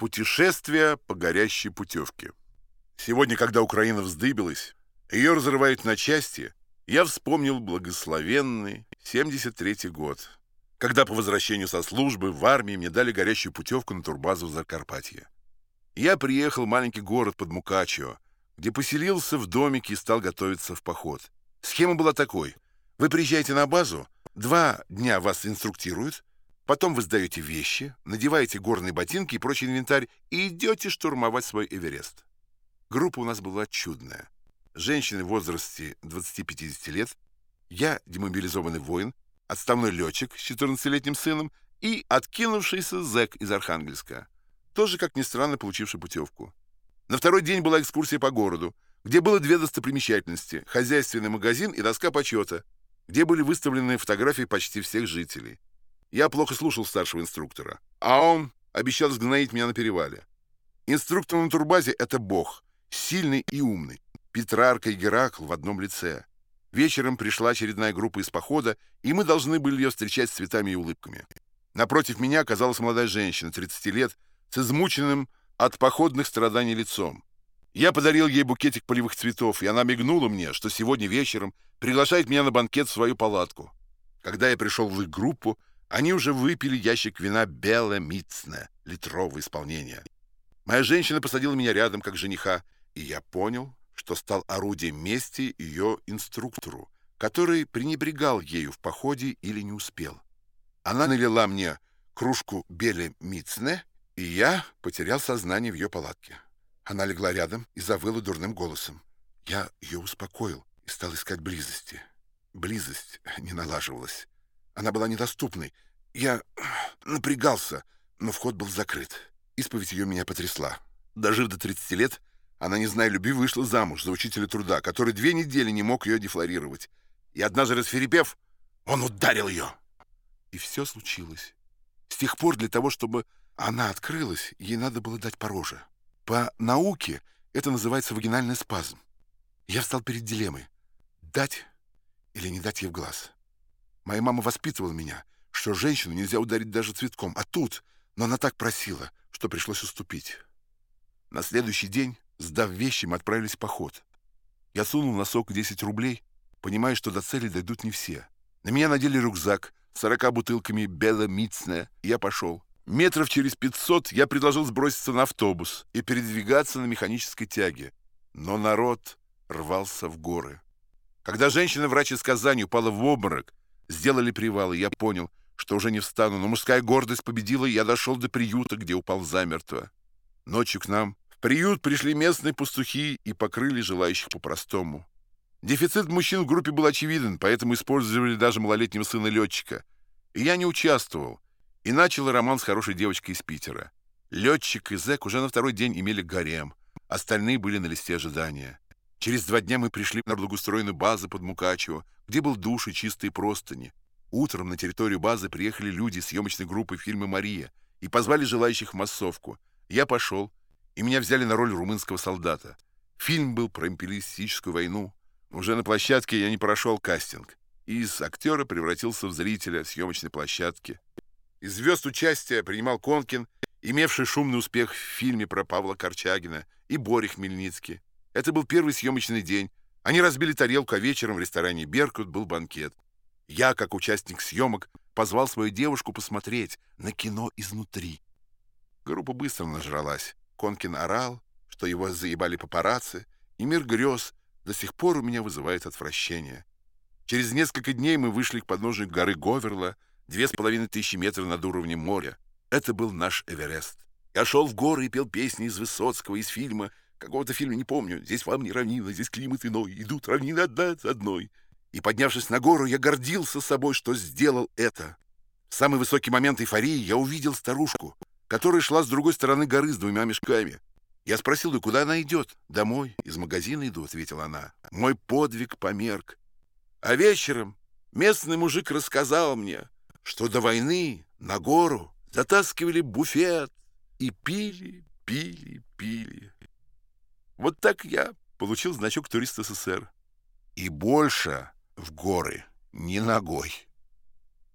Путешествие по горящей путевке. Сегодня, когда Украина вздыбилась, ее разрывают на части, я вспомнил благословенный 73-й год, когда по возвращению со службы в армии мне дали горящую путевку на турбазу в Закарпатье. Я приехал в маленький город под Мукачево, где поселился в домике и стал готовиться в поход. Схема была такой. Вы приезжаете на базу, два дня вас инструктируют, Потом вы сдаете вещи, надеваете горные ботинки и прочий инвентарь и идете штурмовать свой Эверест. Группа у нас была чудная. Женщины в возрасте 20-50 лет, я демобилизованный воин, отставной летчик с 14-летним сыном и откинувшийся зэк из Архангельска, тоже, как ни странно, получивший путевку. На второй день была экскурсия по городу, где было две достопримечательности – хозяйственный магазин и доска почета, где были выставлены фотографии почти всех жителей. Я плохо слушал старшего инструктора, а он обещал сгноить меня на перевале. Инструктор на турбазе — это бог, сильный и умный. Петрарка и Геракл в одном лице. Вечером пришла очередная группа из похода, и мы должны были ее встречать с цветами и улыбками. Напротив меня оказалась молодая женщина, 30 лет, с измученным от походных страданий лицом. Я подарил ей букетик полевых цветов, и она мигнула мне, что сегодня вечером приглашает меня на банкет в свою палатку. Когда я пришел в их группу, они уже выпили ящик вина «Белое Мицне», литровое исполнение. Моя женщина посадила меня рядом, как жениха, и я понял, что стал орудием мести ее инструктору, который пренебрегал ею в походе или не успел. Она налила мне кружку «Беле Мицне», и я потерял сознание в ее палатке. Она легла рядом и завыла дурным голосом. Я ее успокоил и стал искать близости. Близость не налаживалась. Она была недоступной. Я напрягался, но вход был закрыт. Исповедь ее меня потрясла. Дожив до 30 лет, она, не зная любви, вышла замуж за учителя труда, который две недели не мог ее дефлорировать. И однажды расферепев, он ударил ее. И все случилось. С тех пор для того, чтобы она открылась, ей надо было дать по По науке это называется вагинальный спазм. Я встал перед дилеммой. Дать или не дать ей в глаз. Моя мама воспитывала меня, что женщину нельзя ударить даже цветком. А тут, но она так просила, что пришлось уступить. На следующий день, сдав вещи, мы отправились в поход. Я сунул носок 10 рублей, понимая, что до цели дойдут не все. На меня надели рюкзак с 40 бутылками Белла Мицне, и я пошел. Метров через 500 я предложил сброситься на автобус и передвигаться на механической тяге. Но народ рвался в горы. Когда женщина-врач из Казани упала в обморок, Сделали привал, и я понял, что уже не встану, но мужская гордость победила, и я дошел до приюта, где упал замертво. Ночью к нам в приют пришли местные пастухи и покрыли желающих по-простому. Дефицит мужчин в группе был очевиден, поэтому использовали даже малолетнего сына летчика. И я не участвовал, и начал роман с хорошей девочкой из Питера. Летчик и зэк уже на второй день имели гарем, остальные были на листе ожидания. Через два дня мы пришли на благоустроенную базу под Мукачево, где был душ и чистые простыни. Утром на территорию базы приехали люди съемочной группы фильма «Мария» и позвали желающих в массовку. Я пошел, и меня взяли на роль румынского солдата. Фильм был про империалистическую войну. Уже на площадке я не прошел кастинг. И из актера превратился в зрителя съемочной площадки. Из звезд участия принимал Конкин, имевший шумный успех в фильме про Павла Корчагина, и Боря Хмельницкий. Это был первый съемочный день. Они разбили тарелку, а вечером в ресторане «Беркут» был банкет. Я, как участник съемок, позвал свою девушку посмотреть на кино изнутри. Группа быстро нажралась. Конкин орал, что его заебали папарацци, и мир грез до сих пор у меня вызывает отвращение. Через несколько дней мы вышли к подножию горы Говерла, две с половиной тысячи метров над уровнем моря. Это был наш Эверест. Я шел в горы и пел песни из Высоцкого, из фильма какого-то фильма, не помню. Здесь вам не равнина, здесь климат иной. Идут равнины одна за одной. И, поднявшись на гору, я гордился собой, что сделал это. В самый высокий момент эйфории я увидел старушку, которая шла с другой стороны горы с двумя мешками. Я спросил ее, куда она идет. «Домой, из магазина иду», — ответила она. Мой подвиг померк. А вечером местный мужик рассказал мне, что до войны на гору затаскивали буфет и пили, пили, пили. Вот так я получил значок туриста СССР. И больше в горы ни ногой.